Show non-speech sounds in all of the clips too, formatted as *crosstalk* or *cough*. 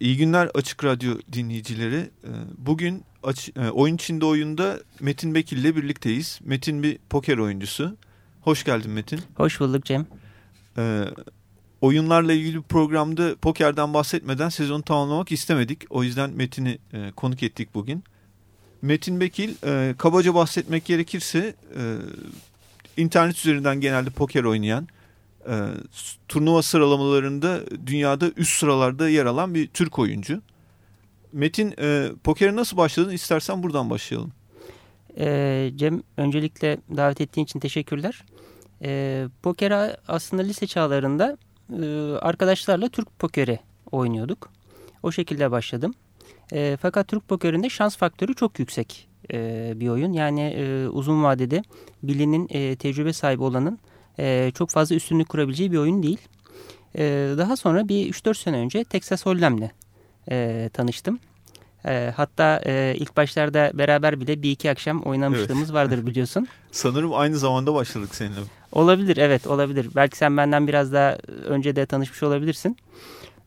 İyi günler Açık Radyo dinleyicileri. Ee, bugün e, Oyun içinde oyunda Metin Bekil ile birlikteyiz. Metin bir poker oyuncusu. Hoş geldin Metin. Hoş bulduk Cem. Ee, oyunlarla ilgili programda pokerden bahsetmeden sezonu tamamlamak istemedik. O yüzden Metin'i e, konuk ettik bugün. Metin Bekil, e, kabaca bahsetmek gerekirse e, internet üzerinden genelde poker oynayan, e, turnuva sıralamalarında dünyada üst sıralarda yer alan bir Türk oyuncu. Metin e, pokere nasıl başladın? İstersen buradan başlayalım. E, Cem öncelikle davet ettiğin için teşekkürler. E, pokere aslında lise çağlarında e, arkadaşlarla Türk pokeri oynuyorduk. O şekilde başladım. E, fakat Türk pokerinde şans faktörü çok yüksek e, bir oyun. Yani e, uzun vadede bilinin e, tecrübe sahibi olanın e, çok fazla üstünlük kurabileceği bir oyun değil. E, daha sonra bir 3-4 sene önce Texas Hold'em'le e, tanıştım. E, hatta e, ilk başlarda beraber bile bir iki akşam oynamışlığımız evet. vardır biliyorsun. *laughs* Sanırım aynı zamanda başladık seninle. Olabilir evet olabilir. Belki sen benden biraz daha önce de tanışmış olabilirsin.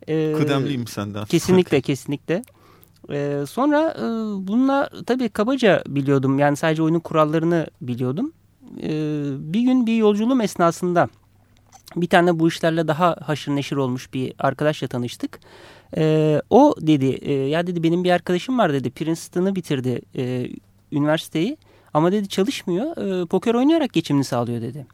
E, Kıdemliyim senden. Kesinlikle kesinlikle. Ee, sonra e, bununla tabii kabaca biliyordum. Yani sadece oyunun kurallarını biliyordum. Ee, bir gün bir yolculuğum esnasında bir tane bu işlerle daha haşır neşir olmuş bir arkadaşla tanıştık. Ee, o dedi e, ya dedi benim bir arkadaşım var dedi Princeton'ı bitirdi e, üniversiteyi ama dedi çalışmıyor e, poker oynayarak geçimini sağlıyor dedi.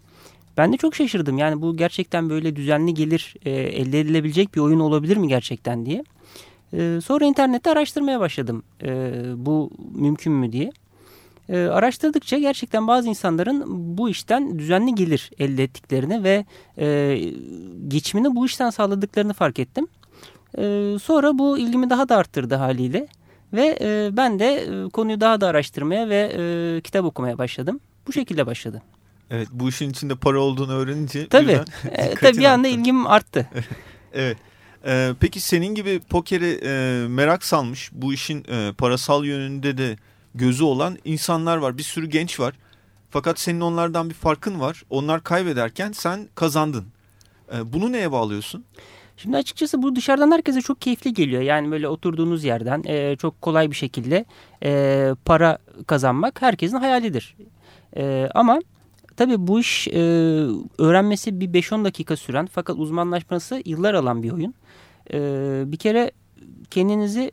Ben de çok şaşırdım yani bu gerçekten böyle düzenli gelir e, elde edilebilecek bir oyun olabilir mi gerçekten diye. E, sonra internette araştırmaya başladım e, bu mümkün mü diye. E, araştırdıkça gerçekten bazı insanların bu işten düzenli gelir elde ettiklerini ve e, geçimini bu işten sağladıklarını fark ettim. E, sonra bu ilgimi daha da arttırdı haliyle ve e, ben de e, konuyu daha da araştırmaya ve e, kitap okumaya başladım. Bu şekilde başladı. Evet bu işin içinde para olduğunu öğrenince tabii, e, *laughs* tabii bir anda arttı. ilgim arttı. *laughs* evet. Ee, peki senin gibi pokeri e, merak salmış bu işin e, parasal yönünde de gözü olan insanlar var. Bir sürü genç var. Fakat senin onlardan bir farkın var. Onlar kaybederken sen kazandın. E, bunu neye bağlıyorsun? Şimdi açıkçası bu dışarıdan herkese çok keyifli geliyor. Yani böyle oturduğunuz yerden e, çok kolay bir şekilde e, para kazanmak herkesin hayalidir. E, ama tabii bu iş öğrenmesi bir 5-10 dakika süren fakat uzmanlaşması yıllar alan bir oyun. Bir kere kendinizi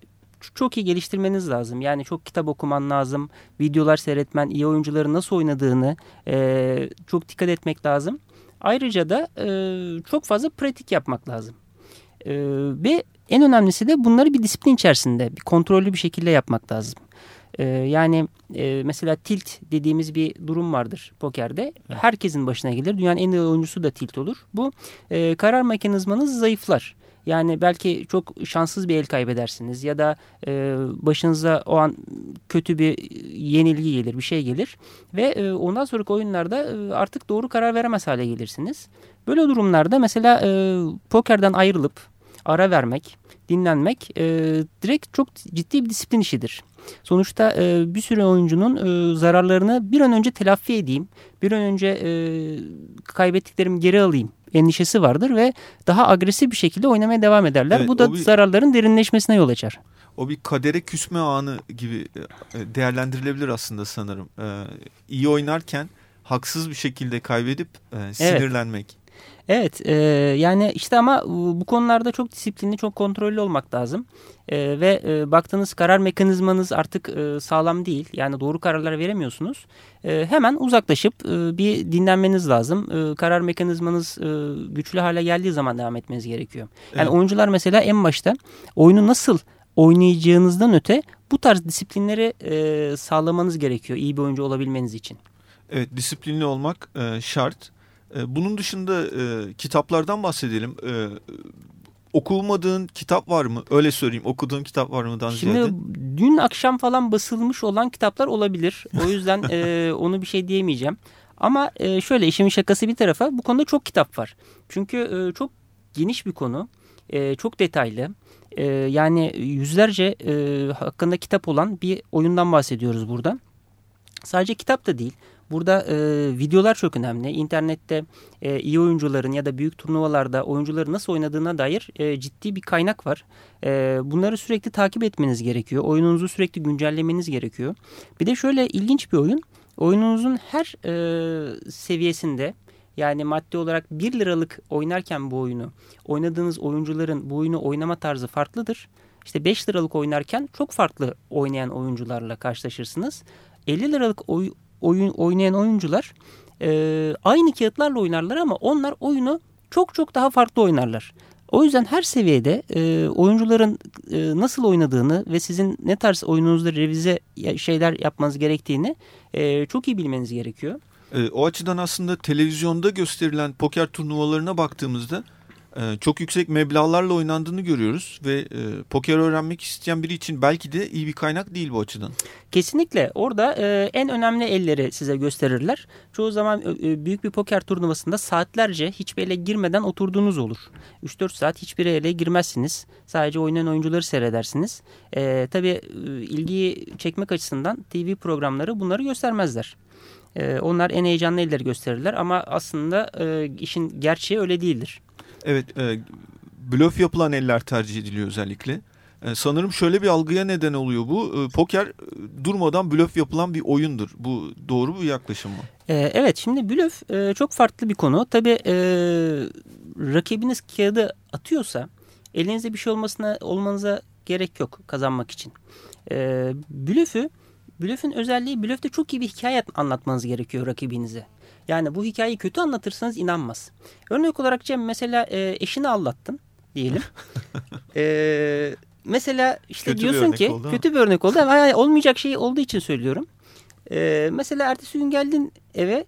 çok iyi geliştirmeniz lazım. Yani çok kitap okuman lazım, videolar seyretmen, iyi oyuncuların nasıl oynadığını e, çok dikkat etmek lazım. Ayrıca da e, çok fazla pratik yapmak lazım. E, ve en önemlisi de bunları bir disiplin içerisinde, bir kontrollü bir şekilde yapmak lazım. E, yani e, mesela tilt dediğimiz bir durum vardır pokerde. Herkesin başına gelir. Dünyanın en iyi oyuncusu da tilt olur. Bu e, karar mekanizmanız zayıflar. Yani belki çok şanssız bir el kaybedersiniz ya da e, başınıza o an kötü bir yenilgi gelir, bir şey gelir ve e, ondan sonraki oyunlarda e, artık doğru karar veremez hale gelirsiniz. Böyle durumlarda mesela e, pokerden ayrılıp ara vermek, dinlenmek e, direkt çok ciddi bir disiplin işidir. Sonuçta e, bir sürü oyuncunun e, zararlarını bir an önce telafi edeyim, bir an önce e, kaybettiklerimi geri alayım endişesi vardır ve daha agresif bir şekilde oynamaya devam ederler. Evet, Bu da bir, zararların derinleşmesine yol açar. O bir kadere küsme anı gibi e, değerlendirilebilir aslında sanırım. Ee, iyi oynarken haksız bir şekilde kaybedip e, sinirlenmek. Evet. Evet e, yani işte ama bu konularda çok disiplinli çok kontrollü olmak lazım. E, ve e, baktığınız karar mekanizmanız artık e, sağlam değil yani doğru kararlar veremiyorsunuz. E, hemen uzaklaşıp e, bir dinlenmeniz lazım. E, karar mekanizmanız e, güçlü hale geldiği zaman devam etmeniz gerekiyor. Yani evet. oyuncular mesela en başta oyunu nasıl oynayacağınızdan öte bu tarz disiplinleri e, sağlamanız gerekiyor iyi bir oyuncu olabilmeniz için. Evet disiplinli olmak e, şart. E, bunun dışında e, kitaplardan bahsedelim. E, okumadığın kitap var mı? Öyle söyleyeyim. Okuduğun kitap var mı? Şimdi ziyade? dün akşam falan basılmış olan kitaplar olabilir. O yüzden e, *laughs* onu bir şey diyemeyeceğim. Ama e, şöyle işimin şakası bir tarafa bu konuda çok kitap var. Çünkü e, çok geniş bir konu. E, çok detaylı. E, yani yüzlerce e, hakkında kitap olan bir oyundan bahsediyoruz burada. Sadece kitap da değil. Burada e, videolar çok önemli. İnternette e, iyi oyuncuların ya da büyük turnuvalarda oyuncuları nasıl oynadığına dair e, ciddi bir kaynak var. E, bunları sürekli takip etmeniz gerekiyor. Oyununuzu sürekli güncellemeniz gerekiyor. Bir de şöyle ilginç bir oyun. Oyununuzun her e, seviyesinde yani maddi olarak 1 liralık oynarken bu oyunu oynadığınız oyuncuların bu oyunu oynama tarzı farklıdır. İşte 5 liralık oynarken çok farklı oynayan oyuncularla karşılaşırsınız. 50 liralık oy, oyun oynayan oyuncular e, aynı kağıtlarla oynarlar ama onlar oyunu çok çok daha farklı oynarlar. O yüzden her seviyede e, oyuncuların e, nasıl oynadığını ve sizin ne tarz oyununuzda revize şeyler yapmanız gerektiğini e, çok iyi bilmeniz gerekiyor. E, o açıdan aslında televizyonda gösterilen poker turnuvalarına baktığımızda çok yüksek meblağlarla oynandığını görüyoruz ve e, poker öğrenmek isteyen biri için belki de iyi bir kaynak değil bu açıdan. Kesinlikle orada e, en önemli elleri size gösterirler. Çoğu zaman e, büyük bir poker turnuvasında saatlerce hiçbir ele girmeden oturduğunuz olur. 3-4 saat hiçbir ele girmezsiniz. Sadece oynayan oyuncuları seyredersiniz. E, tabii e, ilgiyi çekmek açısından TV programları bunları göstermezler. E, onlar en heyecanlı elleri gösterirler ama aslında e, işin gerçeği öyle değildir. Evet, e, blöf yapılan eller tercih ediliyor özellikle. E, sanırım şöyle bir algıya neden oluyor bu. E, poker e, durmadan blöf yapılan bir oyundur. Bu doğru bir yaklaşım mı? E, evet, şimdi blöf e, çok farklı bir konu. Tabii e, rakibiniz kağıdı atıyorsa elinizde bir şey olmasına olmanıza gerek yok kazanmak için. E, blöfü Blöfün özelliği blöfte çok iyi bir hikaye anlatmanız gerekiyor rakibinize. Yani bu hikayeyi kötü anlatırsanız inanmaz. Örnek olarak Cem mesela e, eşini aldattın diyelim. *laughs* e, mesela işte kötü diyorsun ki oldu, kötü bir örnek oldu ama olmayacak şey olduğu için söylüyorum. E, mesela ertesi gün geldin eve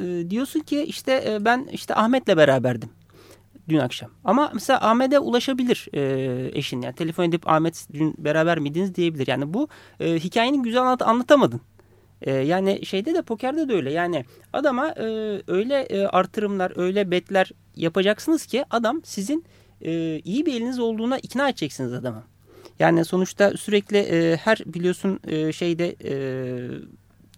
e, diyorsun ki işte e, ben işte Ahmet'le beraberdim dün akşam. Ama mesela Ahmet'e ulaşabilir e, eşin. Yani telefon edip Ahmet dün beraber miydiniz diyebilir. Yani bu e, hikayenin güzel anlat anlatamadın. E, yani şeyde de pokerde de öyle. Yani adama e, öyle e, artırımlar, öyle betler yapacaksınız ki adam sizin e, iyi bir eliniz olduğuna ikna edeceksiniz adama. Yani sonuçta sürekli e, her biliyorsun e, şeyde e,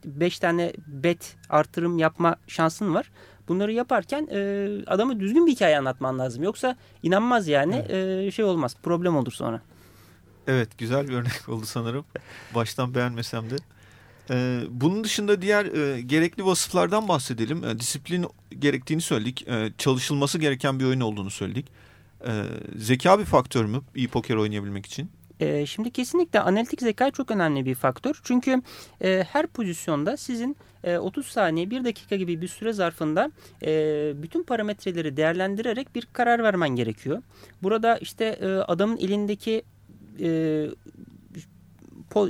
beş tane bet artırım yapma şansın var. Bunları yaparken e, adamı düzgün bir hikaye anlatman lazım. Yoksa inanmaz yani evet. e, şey olmaz problem olur sonra. Evet güzel bir örnek *laughs* oldu sanırım. Baştan beğenmesem de. Ee, bunun dışında diğer e, gerekli vasıflardan bahsedelim. E, disiplin gerektiğini söyledik. E, çalışılması gereken bir oyun olduğunu söyledik. E, zeka bir faktör mü iyi poker oynayabilmek için? E, şimdi kesinlikle analitik zeka çok önemli bir faktör. Çünkü e, her pozisyonda sizin e, 30 saniye 1 dakika gibi bir süre zarfında e, bütün parametreleri değerlendirerek bir karar vermen gerekiyor. Burada işte e, adamın elindeki e,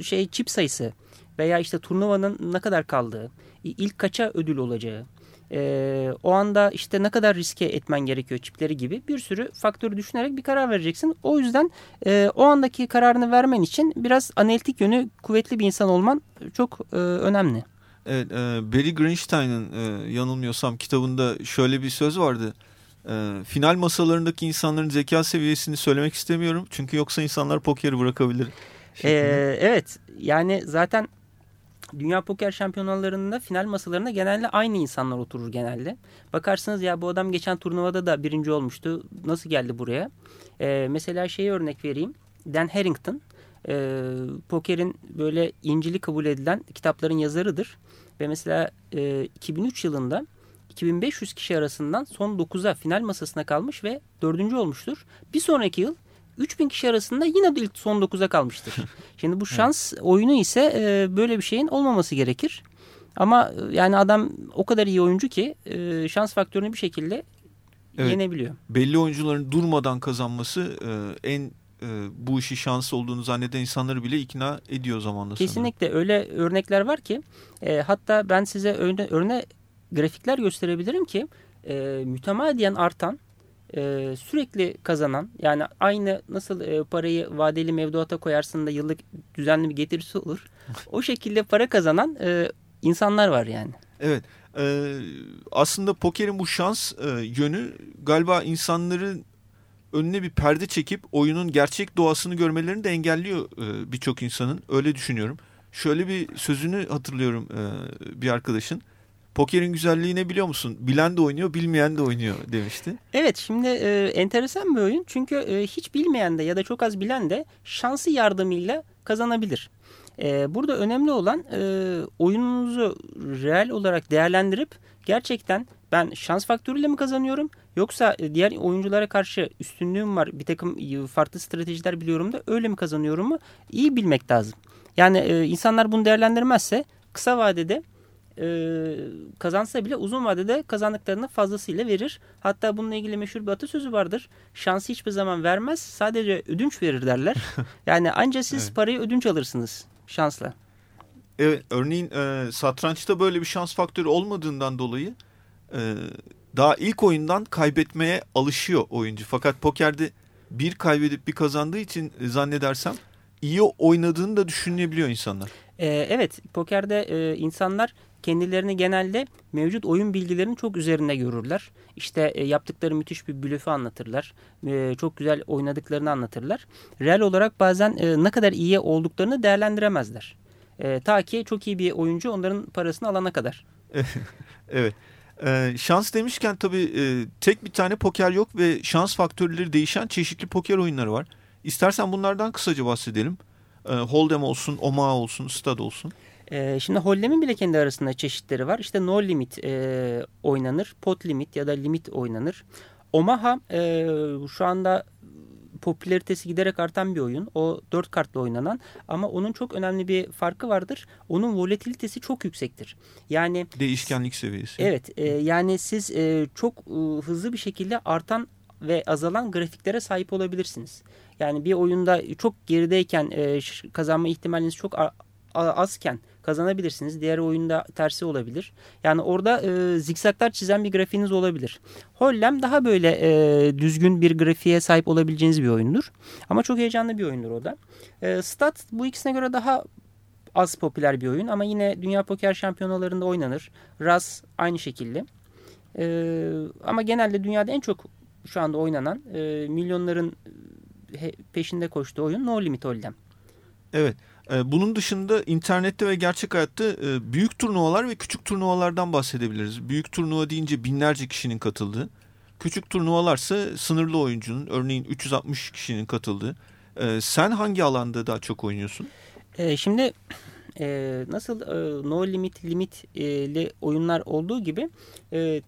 şey çip sayısı veya işte turnuvanın ne kadar kaldığı, ilk kaça ödül olacağı, e, o anda işte ne kadar riske etmen gerekiyor çipleri gibi bir sürü faktörü düşünerek bir karar vereceksin. O yüzden e, o andaki kararını vermen için biraz analitik yönü kuvvetli bir insan olman çok e, önemli. Evet, e, Barry Greenstein'ın e, yanılmıyorsam kitabında şöyle bir söz vardı. E, final masalarındaki insanların zeka seviyesini söylemek istemiyorum. Çünkü yoksa insanlar pokeri bırakabilir. E, evet, yani zaten Dünya Poker Şampiyonalarında final masalarında genelde aynı insanlar oturur genelde. Bakarsınız ya bu adam geçen turnuvada da birinci olmuştu. Nasıl geldi buraya? Ee, mesela şeyi örnek vereyim. Dan Harrington e, pokerin böyle incili kabul edilen kitapların yazarıdır. Ve mesela e, 2003 yılında 2500 kişi arasından son 9'a final masasına kalmış ve dördüncü olmuştur. Bir sonraki yıl 3000 kişi arasında yine ilk son 9'a kalmıştır. *laughs* Şimdi bu şans oyunu ise e, böyle bir şeyin olmaması gerekir. Ama e, yani adam o kadar iyi oyuncu ki e, şans faktörünü bir şekilde evet, yenebiliyor. Belli oyuncuların durmadan kazanması e, en e, bu işi şans olduğunu zanneden insanları bile ikna ediyor zamanla. Kesinlikle sanırım. öyle örnekler var ki e, hatta ben size örne, örne grafikler gösterebilirim ki e, mütemadiyen artan e, sürekli kazanan yani aynı nasıl e, parayı vadeli mevduata koyarsın da yıllık düzenli bir getirisi olur. *laughs* o şekilde para kazanan e, insanlar var yani. Evet. E, aslında pokerin bu şans e, yönü galiba insanların önüne bir perde çekip oyunun gerçek doğasını görmelerini de engelliyor e, birçok insanın. Öyle düşünüyorum. Şöyle bir sözünü hatırlıyorum e, bir arkadaşın. Pokerin güzelliği ne biliyor musun? Bilen de oynuyor, bilmeyen de oynuyor demişti. Evet şimdi e, enteresan bir oyun. Çünkü e, hiç bilmeyen de ya da çok az bilen de şansı yardımıyla kazanabilir. E, burada önemli olan e, oyununuzu reel olarak değerlendirip gerçekten ben şans faktörüyle mi kazanıyorum yoksa e, diğer oyunculara karşı üstünlüğüm var bir takım e, farklı stratejiler biliyorum da öyle mi kazanıyorum mu iyi bilmek lazım. Yani e, insanlar bunu değerlendirmezse kısa vadede e, kazansa bile uzun vadede kazandıklarını fazlasıyla verir. Hatta bununla ilgili meşhur bir atasözü vardır. Şansı hiçbir zaman vermez sadece ödünç verir derler. *laughs* Yani ancak siz evet. parayı ödünç alırsınız şansla. Evet örneğin e, satrançta böyle bir şans faktörü olmadığından dolayı e, daha ilk oyundan kaybetmeye alışıyor oyuncu. Fakat pokerde bir kaybedip bir kazandığı için e, zannedersem iyi oynadığını da düşünebiliyor insanlar. Ee, evet pokerde e, insanlar kendilerini genelde mevcut oyun bilgilerinin çok üzerinde görürler. İşte e, yaptıkları müthiş bir blöfü anlatırlar. E, çok güzel oynadıklarını anlatırlar. Real olarak bazen e, ne kadar iyi olduklarını değerlendiremezler. E, ta ki çok iyi bir oyuncu onların parasını alana kadar. *laughs* evet. Ee, şans demişken tabii e, tek bir tane poker yok ve şans faktörleri değişen çeşitli poker oyunları var. İstersen bunlardan kısaca bahsedelim. Ee, Hold'em olsun, Omaha olsun, Stud olsun. Ee, şimdi Hold'em'in bile kendi arasında çeşitleri var. İşte No Limit e, oynanır, Pot Limit ya da Limit oynanır. Omaha e, şu anda popülaritesi giderek artan bir oyun. O dört kartla oynanan ama onun çok önemli bir farkı vardır. Onun volatilitesi çok yüksektir. Yani değişkenlik seviyesi. Evet, e, yani siz e, çok e, hızlı bir şekilde artan ve azalan grafiklere sahip olabilirsiniz. Yani bir oyunda çok gerideyken e, kazanma ihtimaliniz çok azken kazanabilirsiniz. Diğer oyunda tersi olabilir. Yani orada e, zikzaklar çizen bir grafiğiniz olabilir. Hollem daha böyle e, düzgün bir grafiğe sahip olabileceğiniz bir oyundur. Ama çok heyecanlı bir oyundur o da. E, Stat bu ikisine göre daha az popüler bir oyun ama yine Dünya Poker Şampiyonalarında oynanır. Ras aynı şekilde. E, ama genelde dünyada en çok şu anda oynanan e, milyonların peşinde koştuğu oyun No Limit Hold'em. Evet. E, bunun dışında internette ve gerçek hayatta e, büyük turnuvalar ve küçük turnuvalardan bahsedebiliriz. Büyük turnuva deyince binlerce kişinin katıldığı. Küçük turnuvalarsa sınırlı oyuncunun örneğin 360 kişinin katıldığı. Sen hangi alanda daha çok oynuyorsun? Şimdi nasıl no limit limitli oyunlar olduğu gibi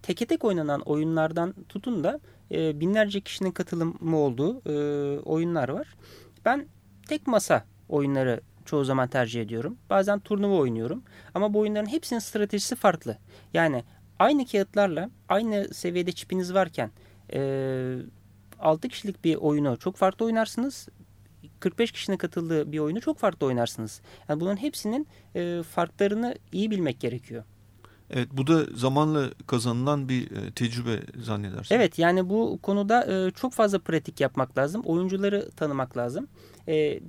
teke tek oynanan oyunlardan tutun da binlerce kişinin katılımı olduğu oyunlar var. Ben tek masa oyunları çoğu zaman tercih ediyorum. Bazen turnuva oynuyorum. Ama bu oyunların hepsinin stratejisi farklı. Yani aynı kağıtlarla aynı seviyede çipiniz varken e, 6 kişilik bir oyunu çok farklı oynarsınız. 45 kişinin katıldığı bir oyunu çok farklı oynarsınız. Yani bunun hepsinin e, farklarını iyi bilmek gerekiyor. Evet bu da zamanla kazanılan bir e, tecrübe zannedersin. Evet yani bu konuda e, çok fazla pratik yapmak lazım. Oyuncuları tanımak lazım. E,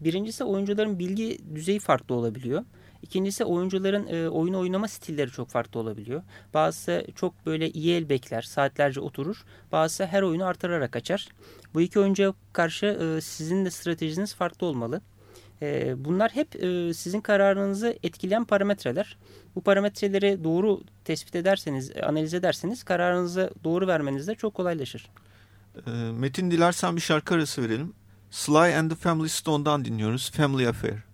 birincisi oyuncuların bilgi düzeyi farklı olabiliyor. İkincisi oyuncuların e, oyun oynama stilleri çok farklı olabiliyor. Bazısı çok böyle iyi el bekler, saatlerce oturur. Bazısı her oyunu artırarak açar. Bu iki oyuncuya karşı sizin de stratejiniz farklı olmalı. E, bunlar hep e, sizin kararınızı etkileyen parametreler. Bu parametreleri doğru tespit ederseniz, analiz ederseniz kararınızı doğru vermeniz de çok kolaylaşır. E, Metin dilersen bir şarkı arası verelim. Sly and the Family Stone'dan dinliyoruz. Family Affair.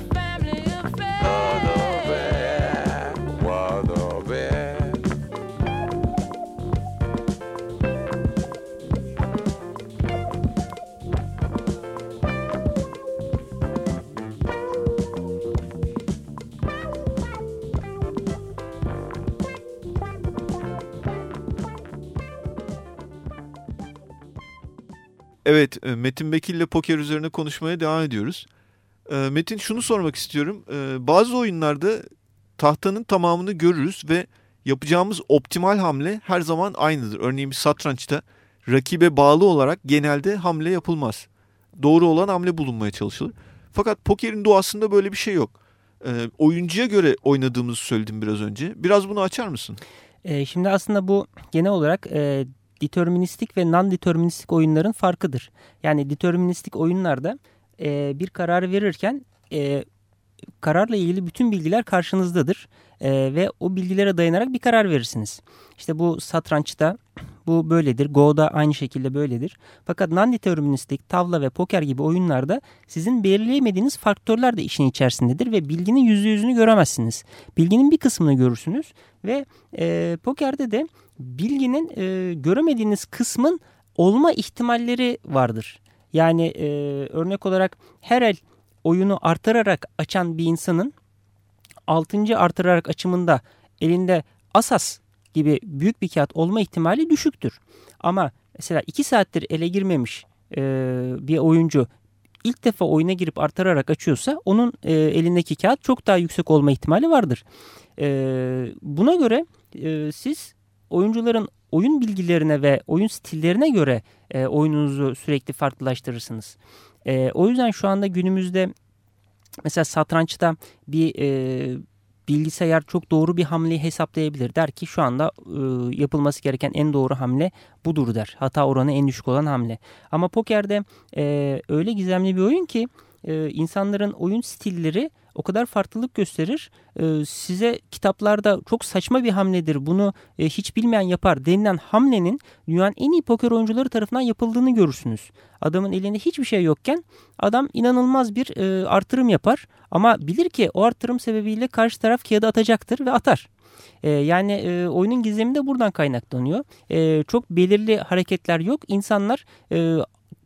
Evet, e, Metin Bekir ile poker üzerine konuşmaya devam ediyoruz. E, Metin şunu sormak istiyorum. E, bazı oyunlarda tahtanın tamamını görürüz ve yapacağımız optimal hamle her zaman aynıdır. Örneğin satrançta rakibe bağlı olarak genelde hamle yapılmaz. Doğru olan hamle bulunmaya çalışılır. Fakat pokerin doğasında böyle bir şey yok. oyuncuya göre oynadığımızı söyledim biraz önce. Biraz bunu açar mısın? şimdi aslında bu genel olarak deterministik ve non-deterministik oyunların farkıdır. Yani deterministik oyunlarda e, bir karar verirken e, kararla ilgili bütün bilgiler karşınızdadır e, ve o bilgilere dayanarak bir karar verirsiniz. İşte bu satrançta bu böyledir, Go'da aynı şekilde böyledir. Fakat non-deterministik, tavla ve poker gibi oyunlarda sizin belirleyemediğiniz faktörler de işin içerisindedir ve bilginin yüzde yüzünü göremezsiniz. Bilginin bir kısmını görürsünüz ve e, pokerde de bilginin e, göremediğiniz kısmın olma ihtimalleri vardır. Yani e, örnek olarak her el oyunu artırarak açan bir insanın 6. artırarak açımında elinde asas gibi büyük bir kağıt olma ihtimali düşüktür. Ama mesela 2 saattir ele girmemiş e, bir oyuncu ilk defa oyuna girip artırarak açıyorsa onun e, elindeki kağıt çok daha yüksek olma ihtimali vardır. E, buna göre e, siz oyuncuların oyun bilgilerine ve oyun stillerine göre e, oyununuzu sürekli farklılaştırırsınız. E, o yüzden şu anda günümüzde mesela satrançta bir e, bilgisayar çok doğru bir hamleyi hesaplayabilir. Der ki şu anda e, yapılması gereken en doğru hamle budur der. Hata oranı en düşük olan hamle. Ama pokerde e, öyle gizemli bir oyun ki e, insanların oyun stilleri o kadar farklılık gösterir. E, size kitaplarda çok saçma bir hamledir bunu e, hiç bilmeyen yapar denilen hamlenin dünyanın en iyi poker oyuncuları tarafından yapıldığını görürsünüz. Adamın elinde hiçbir şey yokken adam inanılmaz bir e, artırım yapar ama bilir ki o artırım sebebiyle karşı taraf kağıdı atacaktır ve atar. E, yani e, oyunun gizemi de buradan kaynaklanıyor. E, çok belirli hareketler yok. İnsanlar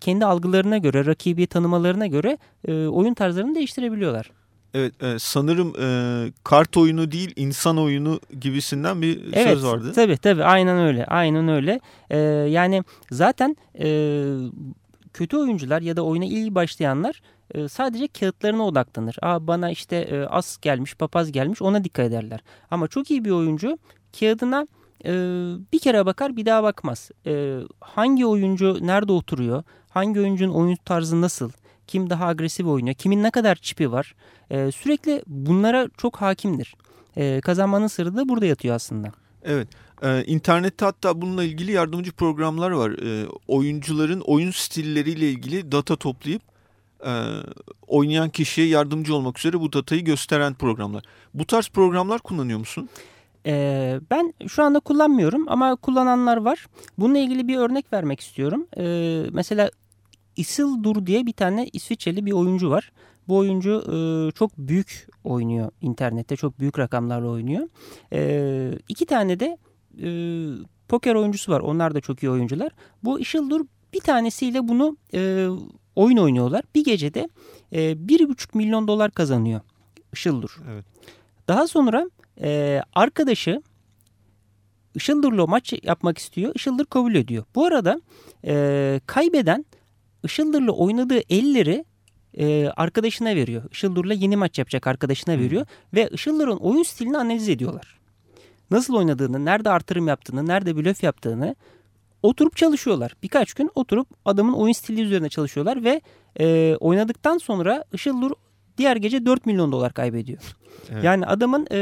kendi algılarına göre, rakibi tanımalarına göre e, oyun tarzlarını değiştirebiliyorlar. Evet e, sanırım e, kart oyunu değil insan oyunu gibisinden bir evet, söz vardı. Tabii tabii aynen öyle aynen öyle. E, yani zaten e, kötü oyuncular ya da oyuna iyi başlayanlar e, sadece kağıtlarına odaklanır. Aa, bana işte e, as gelmiş papaz gelmiş ona dikkat ederler. Ama çok iyi bir oyuncu kağıdına e, bir kere bakar bir daha bakmaz. E, hangi oyuncu nerede oturuyor? Hangi oyuncunun oyun tarzı nasıl? Kim daha agresif oynuyor? Kimin ne kadar çipi var? E, sürekli bunlara çok hakimdir. E, kazanmanın sırrı da burada yatıyor aslında. Evet. Ee, internette hatta bununla ilgili yardımcı programlar var. Ee, oyuncuların oyun stilleriyle ilgili data toplayıp e, oynayan kişiye yardımcı olmak üzere bu datayı gösteren programlar. Bu tarz programlar kullanıyor musun? Ee, ben şu anda kullanmıyorum ama kullananlar var. Bununla ilgili bir örnek vermek istiyorum. Ee, mesela Isildur diye bir tane İsviçreli bir oyuncu var. Bu oyuncu e, çok büyük oynuyor internette. Çok büyük rakamlarla oynuyor. E, iki tane de e, poker oyuncusu var. Onlar da çok iyi oyuncular. Bu Isildur bir tanesiyle bunu e, oyun oynuyorlar. Bir gecede e, bir buçuk milyon dolar kazanıyor Işıldur. Evet. Daha sonra e, arkadaşı Işıldır'la maç yapmak istiyor. Işıldır kabul ediyor. Bu arada e, kaybeden Işıldır'la oynadığı elleri e, arkadaşına veriyor. Işıldır'la yeni maç yapacak arkadaşına veriyor. Ve Işıldır'ın oyun stilini analiz ediyorlar. Nasıl oynadığını, nerede artırım yaptığını, nerede blöf yaptığını oturup çalışıyorlar. Birkaç gün oturup adamın oyun stili üzerine çalışıyorlar ve e, oynadıktan sonra Işıldır diğer gece 4 milyon dolar kaybediyor. Evet. Yani adamın e,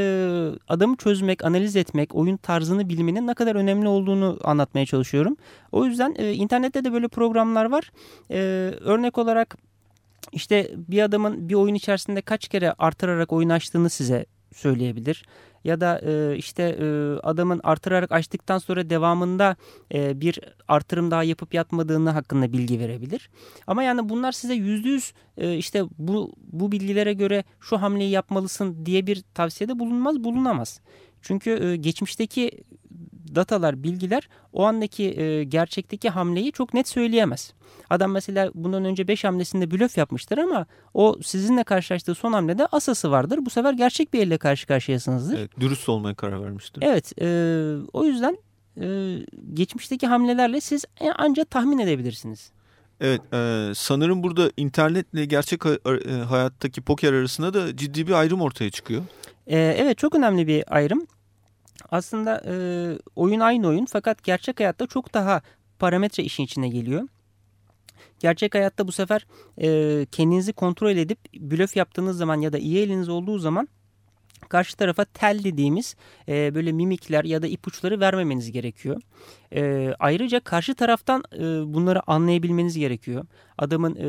adamı çözmek, analiz etmek, oyun tarzını bilmenin ne kadar önemli olduğunu anlatmaya çalışıyorum. O yüzden e, internette de böyle programlar var. E, örnek olarak işte bir adamın bir oyun içerisinde kaç kere artırarak oyun açtığını size söyleyebilir ya da e, işte e, adamın artırarak açtıktan sonra devamında e, bir artırım daha yapıp yapmadığını hakkında bilgi verebilir. Ama yani bunlar size yüzde yüz e, işte bu, bu bilgilere göre şu hamleyi yapmalısın diye bir tavsiyede bulunmaz bulunamaz. Çünkü e, geçmişteki datalar, bilgiler o andaki e, gerçekteki hamleyi çok net söyleyemez. Adam mesela bundan önce 5 hamlesinde blöf yapmıştır ama o sizinle karşılaştığı son hamlede asası vardır. Bu sefer gerçek bir elle karşı karşıyasınızdır. Evet, dürüst olmaya karar vermiştir. Evet, e, o yüzden e, geçmişteki hamlelerle siz ancak tahmin edebilirsiniz. Evet e, sanırım burada internetle gerçek e, hayattaki poker arasında da ciddi bir ayrım ortaya çıkıyor. E, evet çok önemli bir ayrım. Aslında e, oyun aynı oyun fakat gerçek hayatta çok daha parametre işin içine geliyor. Gerçek hayatta bu sefer e, kendinizi kontrol edip blöf yaptığınız zaman ya da iyi eliniz olduğu zaman karşı tarafa tel dediğimiz e, böyle mimikler ya da ipuçları vermemeniz gerekiyor. E, ayrıca karşı taraftan e, bunları anlayabilmeniz gerekiyor. Adamın e,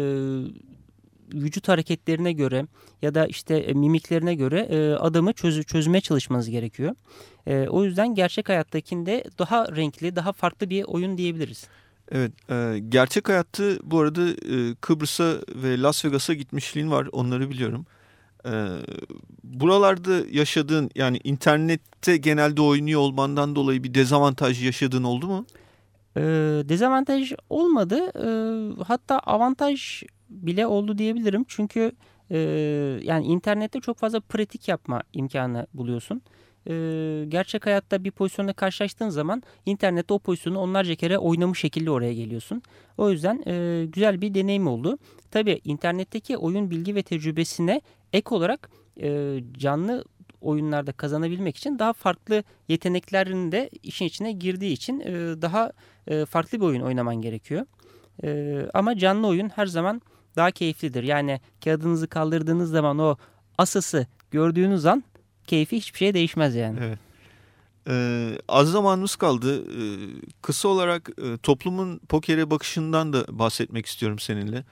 vücut hareketlerine göre ya da işte e, mimiklerine göre e, adamı çöz, çözmeye çalışmanız gerekiyor. E, o yüzden gerçek hayattakinde daha renkli, daha farklı bir oyun diyebiliriz. Evet, e, gerçek hayatta bu arada e, Kıbrıs'a ve Las Vegas'a gitmişliğin var, onları biliyorum. E, buralarda yaşadığın, yani internette genelde oynuyor olmandan dolayı bir dezavantaj yaşadığın oldu mu? E, dezavantaj olmadı, e, hatta avantaj bile oldu diyebilirim. Çünkü e, yani internette çok fazla pratik yapma imkanı buluyorsun e, gerçek hayatta bir pozisyonla karşılaştığın zaman internette o pozisyonu onlarca kere oynamış şekilde oraya geliyorsun. O yüzden e, güzel bir deneyim oldu. Tabii internetteki oyun bilgi ve tecrübesine ek olarak e, canlı oyunlarda kazanabilmek için daha farklı yeteneklerin de işin içine girdiği için e, daha e, farklı bir oyun oynaman gerekiyor. E, ama canlı oyun her zaman daha keyiflidir. Yani kağıdınızı kaldırdığınız zaman o asası gördüğünüz an keyfi hiçbir şey değişmez yani. Evet. Ee, az zamanımız kaldı. Ee, kısa olarak e, toplumun pokere bakışından da bahsetmek istiyorum seninle.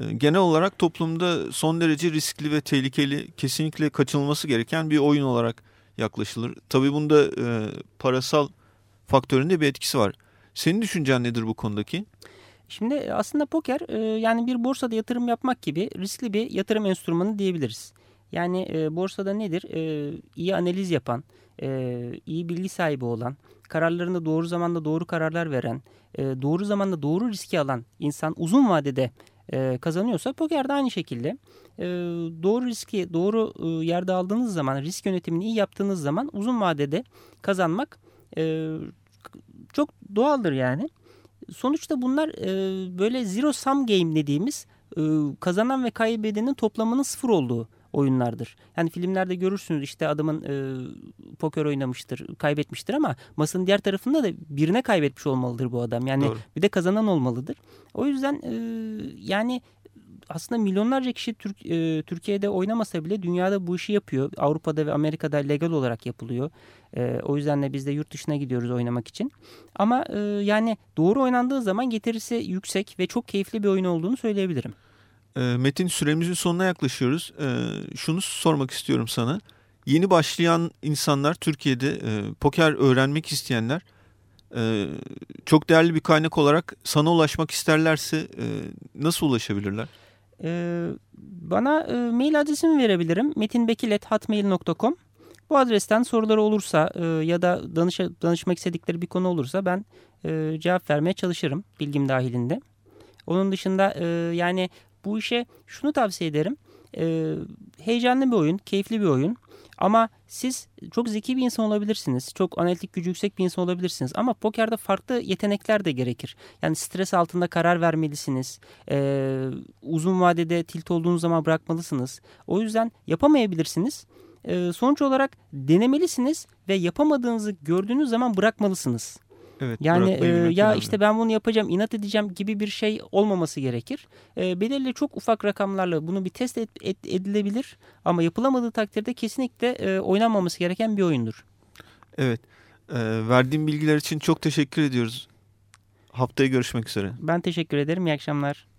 Ee, genel olarak toplumda son derece riskli ve tehlikeli, kesinlikle kaçınılması gereken bir oyun olarak yaklaşılır. Tabii bunda e, parasal faktörün de bir etkisi var. Senin düşüncen nedir bu konudaki? Şimdi aslında poker e, yani bir borsada yatırım yapmak gibi riskli bir yatırım enstrümanı diyebiliriz. Yani e, borsada nedir? E, iyi analiz yapan, e, iyi bilgi sahibi olan, kararlarında doğru zamanda doğru kararlar veren, e, doğru zamanda doğru riski alan insan uzun vadede e, kazanıyorsa poker de aynı şekilde. E, doğru riski doğru e, yerde aldığınız zaman, risk yönetimini iyi yaptığınız zaman uzun vadede kazanmak e, çok doğaldır yani. Sonuçta bunlar e, böyle zero sum game dediğimiz e, kazanan ve kaybedenin toplamının sıfır olduğu oyunlardır. Yani filmlerde görürsünüz işte adamın e, poker oynamıştır, kaybetmiştir ama masanın diğer tarafında da birine kaybetmiş olmalıdır bu adam. Yani Doğru. bir de kazanan olmalıdır. O yüzden e, yani aslında milyonlarca kişi Türk, e, Türkiye'de oynamasa bile dünyada bu işi yapıyor. Avrupa'da ve Amerika'da legal olarak yapılıyor. E, o yüzden de biz de yurt dışına gidiyoruz oynamak için. Ama e, yani doğru oynandığı zaman getirisi yüksek ve çok keyifli bir oyun olduğunu söyleyebilirim. E, Metin süremizin sonuna yaklaşıyoruz. E, şunu sormak istiyorum sana. Yeni başlayan insanlar Türkiye'de e, poker öğrenmek isteyenler e, çok değerli bir kaynak olarak sana ulaşmak isterlerse e, nasıl ulaşabilirler? E, bana e, mail adresimi verebilirim. metinbekil.hotmail.com Bu adresten soruları olursa e, ya da danış, danışmak istedikleri bir konu olursa ben e, cevap vermeye çalışırım bilgim dahilinde. Onun dışında e, yani bu işe şunu tavsiye ederim. E, heyecanlı bir oyun, keyifli bir oyun. Ama siz çok zeki bir insan olabilirsiniz. Çok analitik gücü yüksek bir insan olabilirsiniz. Ama pokerde farklı yetenekler de gerekir. Yani stres altında karar vermelisiniz. Ee, uzun vadede tilt olduğunuz zaman bırakmalısınız. O yüzden yapamayabilirsiniz. Ee, sonuç olarak denemelisiniz ve yapamadığınızı gördüğünüz zaman bırakmalısınız. Evet, yani e, ya önemli. işte ben bunu yapacağım, inat edeceğim gibi bir şey olmaması gerekir. E, belirli çok ufak rakamlarla bunu bir test et, et, edilebilir ama yapılamadığı takdirde kesinlikle e, oynanmaması gereken bir oyundur. Evet. E, verdiğim bilgiler için çok teşekkür ediyoruz. Haftaya görüşmek üzere. Ben teşekkür ederim. İyi akşamlar.